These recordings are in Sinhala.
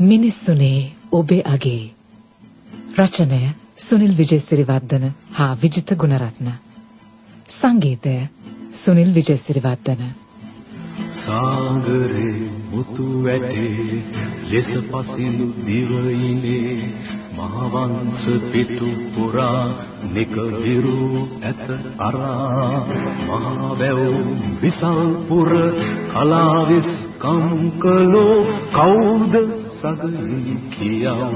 මිනිස්සුනේ ඔබේ අගේ. රචනය සුනිල් විජේසිරිවර්ධන හා විජිත ගුණරත්න. සංගීතය සුනිල් විජේසිරිවර්ධන. සාගරේ මුතු වැටේ ලෙස පසිනු දිවයිනේ මහවංශ පිටු පුරා නිකවිරු ඇත අරා. මහා වැව් විසල් පුර කලාවිස් කම්කලෝ කවුද සගයි කියා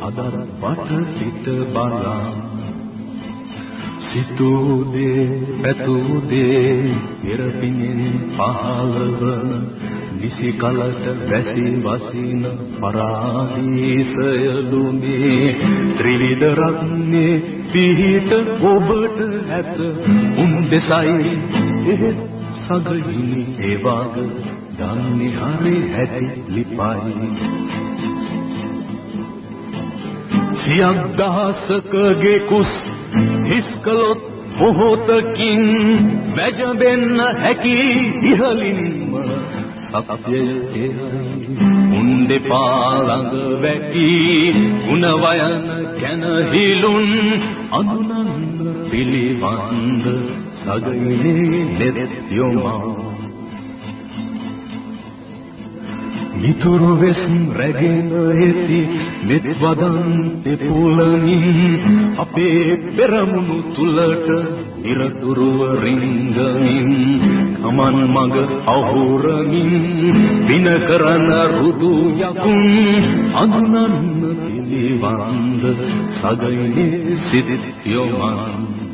අදත් වට පිට බලා. සිතූදේ පැතූදේ පෙරපිනෙන් පහළවන නිසි කලට වැසි වසින පරාදීසය දුමේ. ත්‍රිවිධ රත්නේ පිහිට ඔබට ඇත. උන් දෙසයි එහෙත් සගිනි ඒ වාග දන්නේ හරි ඇති ලිපයි. සියක් දහසකගේ කුස් හිස්කලොත් මොහොතකින් වැජඹෙන්න හැකි ඉහලින්ම සත්‍යය උන්දෙපා ළඟ වැටි ගුණ වයන කන හිලුන් අඳුනන්න පිළිවන්ද සගයිනේ නෙත් යොමා. මිතුරු වෙස් රැගෙන ඇති මෙත් වදන් දෙපුලමින් අපේ පෙරමුණු තුලට ඉරතුරුව රිංගමින් කමන් මග අහුරමින් වින කරන රුදු යකුන් අඳුනන්න පිළිවන්ද සගයිනේ සිත් යොමන්.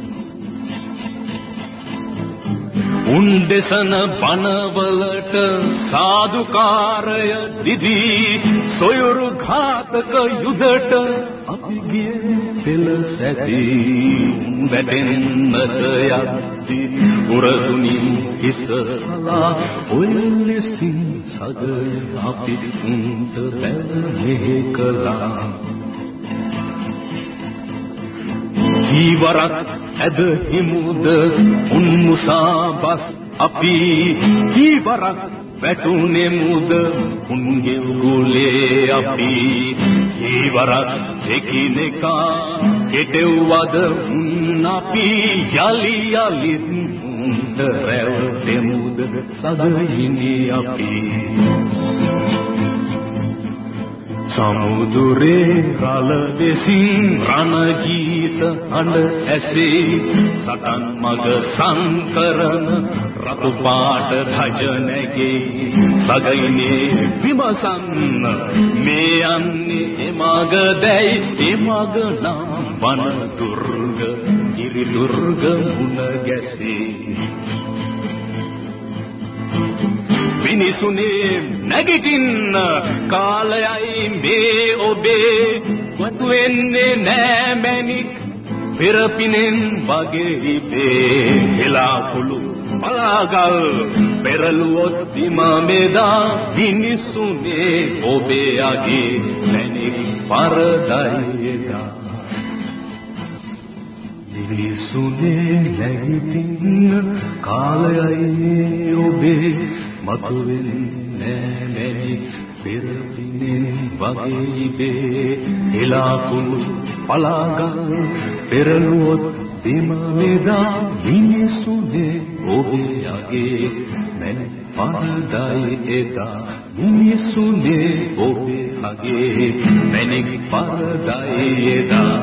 උන් දෙසන බනවලට සාදුකාරය දිදී සොයුරු ඝාතක යුදට අපි ගියේ පෙළ සැදී වැටෙන්නට යද්දි. උරදුනින් ඉස්සලා ඔය ලෙසින් සද අපි උන්ට බැලේ කළා. ජීවරත් ඇද හිමුද? උන් මුසාබස් අපි ජීවරත් වැටුනේ මුද උන්ගේ උගුලේ අපි ජීවරත් එකිනෙකා කෙටෙව්වද? උන් අපි යලි යලිත් උන්ට රැවටෙමුද? සදහිනේ අපි සමුදුරේ රළ දෙසින් රණ ගීත හඬ ඇසේ. සතන් මග සංකරන රතු පාට ධජ නැගේ සගයිනේ විමසන්න. මේ යන්නේ එමග දැයි එමග නම් වන දුර්ග ඉරි දුර්ග මුණ ගැසේ. මිනිසුනේ නැගිටින්න කාලයයි මේ ඔබේ වතු වෙන්නේ නෑ මැණික් පෙරපිනෙන් වගේ ඉබේ. එලා කුළු බලාගල් පෙරළුවොත් දිමමෙදා මිනිසුනේ ඔබේ අගේ මැණික් පරදයිදා මිනිසුනේ නැගිටින්න කාලයයි ඔබේ මතුවෙන්නේ නැමෙනි පෙරදිනේ වගේ ඉබේ එලාකුළු පලාගල් පෙරළුවොත් බිම මෙදා මිනිසුනේ ඔබේ යගේ මැන පරදයි එදා. මිනිසුනේ ඔබේ අගේ මැනික් පරදයි එදා.